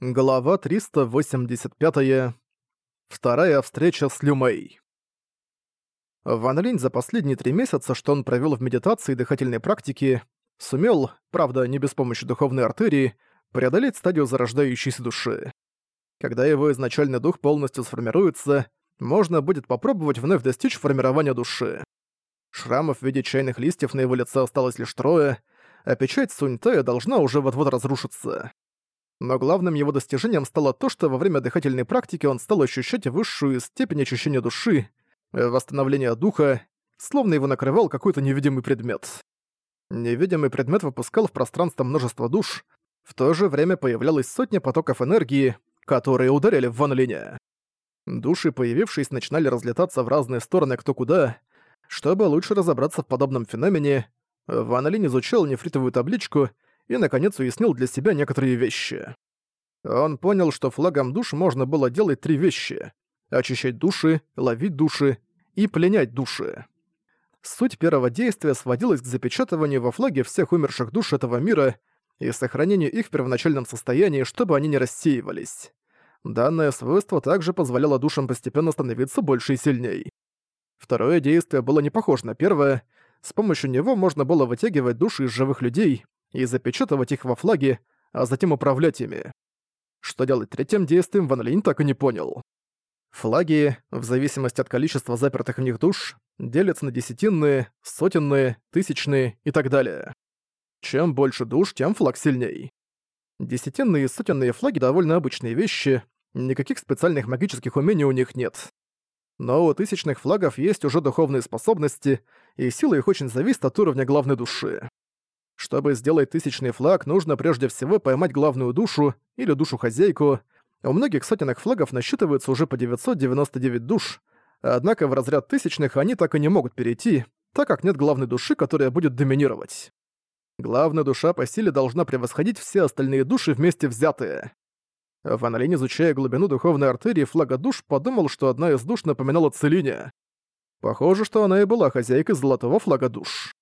Глава 385. -я. Вторая встреча с Люмей. Ван Линь за последние три месяца, что он провёл в медитации и дыхательной практике, сумел, правда, не без помощи духовной артерии, преодолеть стадию зарождающейся души. Когда его изначальный дух полностью сформируется, можно будет попробовать вновь достичь формирования души. Шрамов в виде чайных листьев на его лице осталось лишь трое, а печать Суньтая должна уже вот-вот разрушиться. Но главным его достижением стало то, что во время дыхательной практики он стал ощущать высшую степень очищения души, восстановления духа, словно его накрывал какой-то невидимый предмет. Невидимый предмет выпускал в пространство множество душ, в то же время появлялась сотня потоков энергии, которые ударяли в Ван Линя. Души, появившись, начинали разлетаться в разные стороны кто куда. Чтобы лучше разобраться в подобном феномене, Ван Линь изучал нефритовую табличку и, наконец, уяснил для себя некоторые вещи. Он понял, что флагом душ можно было делать три вещи — очищать души, ловить души и пленять души. Суть первого действия сводилась к запечатыванию во флаге всех умерших душ этого мира и сохранению их в первоначальном состоянии, чтобы они не рассеивались. Данное свойство также позволяло душам постепенно становиться больше и сильней. Второе действие было не похоже на первое, с помощью него можно было вытягивать души из живых людей, и запечатывать их во флаге, а затем управлять ими. Что делать третьим действием, Ван Линь так и не понял. Флаги, в зависимости от количества запертых в них душ, делятся на десятинные, сотенные, тысячные и так далее. Чем больше душ, тем флаг сильней. Десятинные и сотенные флаги довольно обычные вещи, никаких специальных магических умений у них нет. Но у тысячных флагов есть уже духовные способности, и сила их очень зависит от уровня главной души. Чтобы сделать тысячный флаг, нужно прежде всего поймать главную душу или душу-хозяйку. У многих сотенных флагов насчитывается уже по 999 душ, однако в разряд тысячных они так и не могут перейти, так как нет главной души, которая будет доминировать. Главная душа по силе должна превосходить все остальные души вместе взятые. Ван Линь, изучая глубину духовной артерии флага душ, подумал, что одна из душ напоминала Целине. Похоже, что она и была хозяйкой золотого флага душ.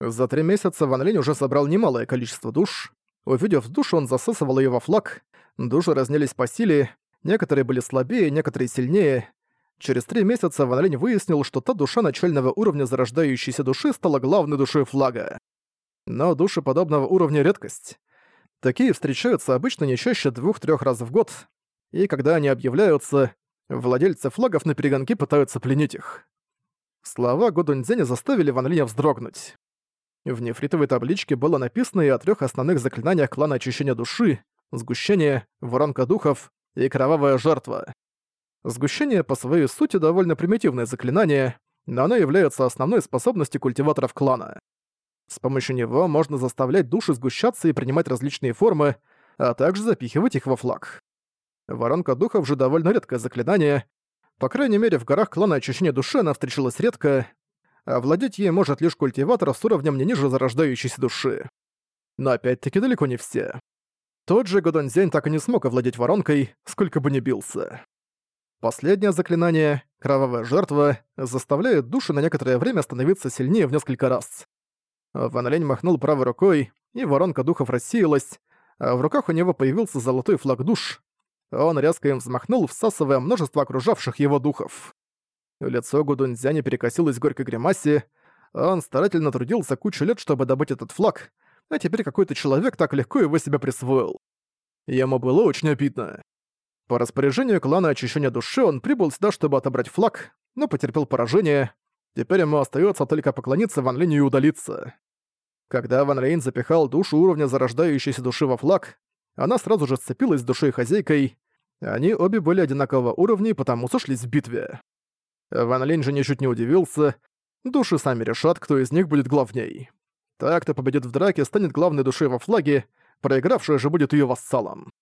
За три месяца Ван Линь уже собрал немалое количество душ. Увидев душу, он засасывал ее во флаг. Души разнялись по силе, некоторые были слабее, некоторые сильнее. Через три месяца Ван Линь выяснил, что та душа начального уровня зарождающейся души стала главной душой флага. Но души подобного уровня — редкость. Такие встречаются обычно не чаще двух-трех раз в год, и когда они объявляются, владельцы флагов на перегонки пытаются пленить их. Слова Годунзеня заставили Ван Линя вздрогнуть. В нефритовой табличке было написано и о трех основных заклинаниях клана очищения души, сгущение, воронка духов и кровавая жертва. Сгущение по своей сути довольно примитивное заклинание, но оно является основной способностью культиваторов клана. С помощью него можно заставлять души сгущаться и принимать различные формы, а также запихивать их во флаг. Воронка духов же довольно редкое заклинание. По крайней мере, в горах клана очищения души она встречалась редко, а владеть ей может лишь культиватор с уровнем не ниже зарождающейся души. Но опять-таки далеко не все. Тот же Годонзянь так и не смог овладеть воронкой, сколько бы ни бился. Последнее заклинание, кровавая жертва, заставляет души на некоторое время становиться сильнее в несколько раз. Ван Лень махнул правой рукой, и воронка духов рассеялась, а в руках у него появился золотой флаг душ. Он резко им взмахнул, всасывая множество окружавших его духов. Лицо Гудунзяня перекосилось в горькой гримасе. Он старательно трудился кучу лет, чтобы добыть этот флаг, а теперь какой-то человек так легко его себе присвоил. Ему было очень обидно. По распоряжению клана очищения души он прибыл сюда, чтобы отобрать флаг, но потерпел поражение. Теперь ему остается только поклониться Ван Линю и удалиться. Когда Ван Лейн запихал душу уровня зарождающейся души во флаг, она сразу же сцепилась с душой хозяйкой. Они обе были одинакового уровня и потому сошлись в битве. Ван Линь же ничуть не удивился. Души сами решат, кто из них будет главней. Так, кто победит в драке, станет главной душой во флаге, проигравшая же будет ее вассалом.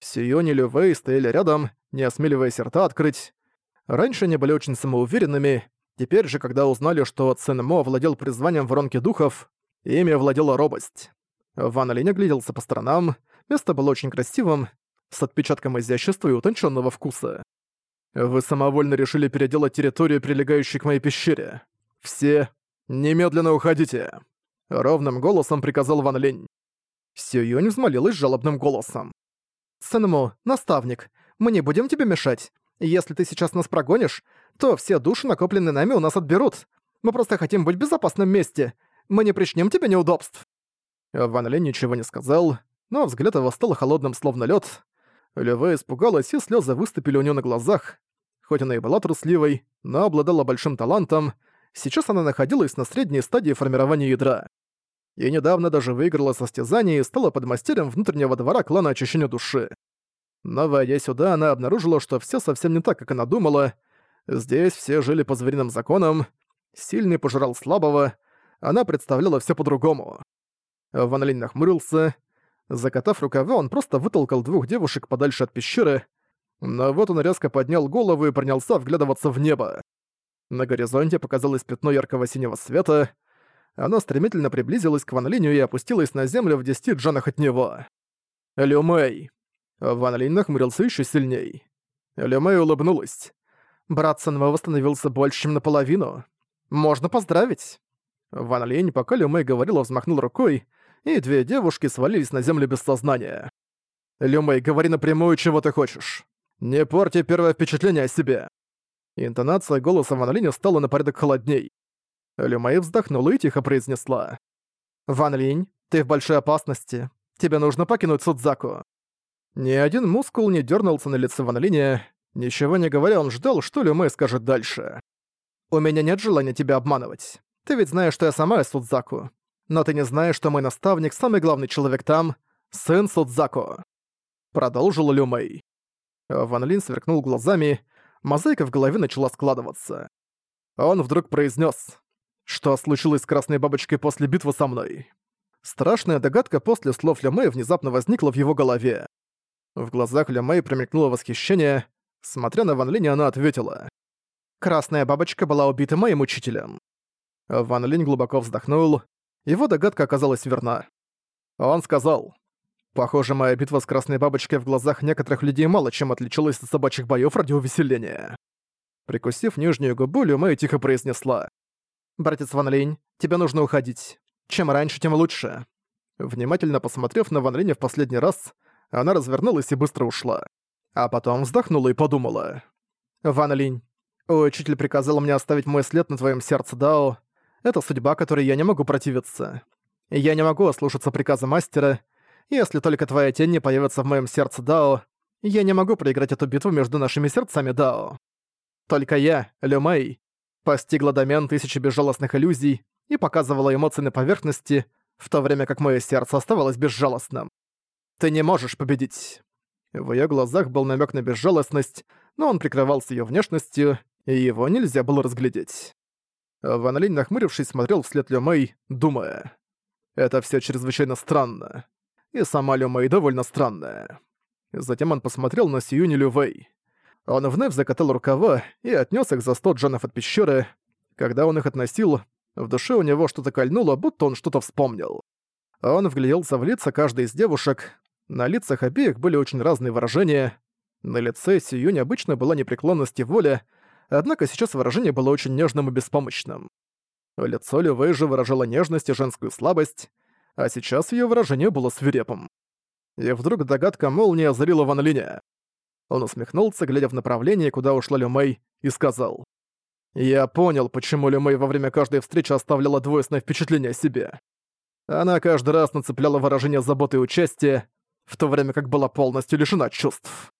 Сион и Лювей стояли рядом, не осмеливаясь рта открыть. Раньше они были очень самоуверенными, теперь же, когда узнали, что Цен Мо владел призванием воронки духов, ими владела робость. Ван Линь огляделся по сторонам, место было очень красивым, с отпечатком изящества и утонченного вкуса. Вы самовольно решили переделать территорию, прилегающую к моей пещере. Все немедленно уходите!» Ровным голосом приказал Ван Линь. Сююнь взмолилась жалобным голосом. Сэнму, наставник, мы не будем тебе мешать. Если ты сейчас нас прогонишь, то все души, накопленные нами, у нас отберут. Мы просто хотим быть в безопасном месте. Мы не причиним тебе неудобств». Ван Линь ничего не сказал, но взгляд его стал холодным, словно лед. Леве испугалась, и слезы выступили у нее на глазах. Хоть она и была трусливой, но обладала большим талантом, сейчас она находилась на средней стадии формирования ядра. И недавно даже выиграла состязание и стала подмастерем внутреннего двора клана очищения души. Но войдя сюда, она обнаружила, что все совсем не так, как она думала. Здесь все жили по звериным законам, сильный пожирал слабого, она представляла все по-другому. Ван Линь нахмурился. Закатав рукава, он просто вытолкал двух девушек подальше от пещеры, но вот он резко поднял голову и принялся вглядываться в небо. На горизонте показалось пятно яркого синего света. Оно стремительно приблизилось к Ван и опустилось на землю в десяти джанах от него. «Лю Мэй!» Ван Линь нахмурился еще сильней. Лю Мэй улыбнулась. «Брат Сэнвэ восстановился больше, чем наполовину. Можно поздравить!» Ван Линь, пока Лю Мэй говорила, взмахнул рукой, и две девушки свалились на землю без сознания. «Лю Мэй, говори напрямую, чего ты хочешь. Не порти первое впечатление о себе!» Интонация голоса Ван Линя стала на порядок холодней. Лю Мэй вздохнула и тихо произнесла. «Ван Линь, ты в большой опасности. Тебе нужно покинуть Судзаку». Ни один мускул не дернулся на лице Ван Линя. Ничего не говоря, он ждал, что Лю Мэй скажет дальше. «У меня нет желания тебя обманывать. Ты ведь знаешь, что я сама из Судзаку. Но ты не знаешь, что мой наставник, самый главный человек там, сын Судзаку». Продолжил Лю Мэй. Ван Лин сверкнул глазами, мозаика в голове начала складываться. Он вдруг произнес: «Что случилось с Красной Бабочкой после битвы со мной?» Страшная догадка после слов Лю Мэй внезапно возникла в его голове. В глазах Ля Мэй промелькнуло восхищение. Смотря на Ван Линя, она ответила. «Красная бабочка была убита моим учителем». Ван Линь глубоко вздохнул. Его догадка оказалась верна. Он сказал. «Похоже, моя битва с Красной Бабочкой в глазах некоторых людей мало чем отличалась от собачьих боёв ради увеселения». Прикусив нижнюю губу, Лю Мэй тихо произнесла. «Братец Ван Линь, тебе нужно уходить. Чем раньше, тем лучше». Внимательно посмотрев на Ван Линя в последний раз, она развернулась и быстро ушла. А потом вздохнула и подумала. «Ван Линь, учитель приказал мне оставить мой след на твоем сердце, Дао. Это судьба, которой я не могу противиться. Я не могу ослушаться приказа мастера. Если только твоя тень не появится в моем сердце, Дао, я не могу проиграть эту битву между нашими сердцами, Дао. Только я, Лю Мэй, постигла домен тысячи безжалостных иллюзий и показывала эмоции на поверхности, в то время как мое сердце оставалось безжалостным. Ты не можешь победить!» В её глазах был намёк на безжалостность, но он прикрывался её внешностью, и его нельзя было разглядеть. Ван Линь, нахмурившись, смотрел вслед Лю Мэй, думая. «Это всё чрезвычайно странно. И сама Лю Мэй довольно странная». Затем он посмотрел на Сиюни Лю Вэй. Он вновь закатал рукава и отнёс их за сто джанов от пещеры. Когда он их относил, в душе у него что-то кольнуло, будто он что-то вспомнил. Он вгляделся в лица каждой из девушек, на лицах обеих были очень разные выражения. На лице Сиюнь обычно была непреклонность и воля, однако сейчас выражение было очень нежным и беспомощным. Лицо Лювей же выражало нежность и женскую слабость, а сейчас ее выражение было свирепым. И вдруг догадка молнии озарила Ван Линя. Он усмехнулся, глядя в направлении, куда ушла Люмей, и сказал. «Я понял, почему Люмей во время каждой встречи оставляла двойственное впечатление о себе. Она каждый раз нацепляла выражение заботы и участия, в то время как была полностью лишена чувств.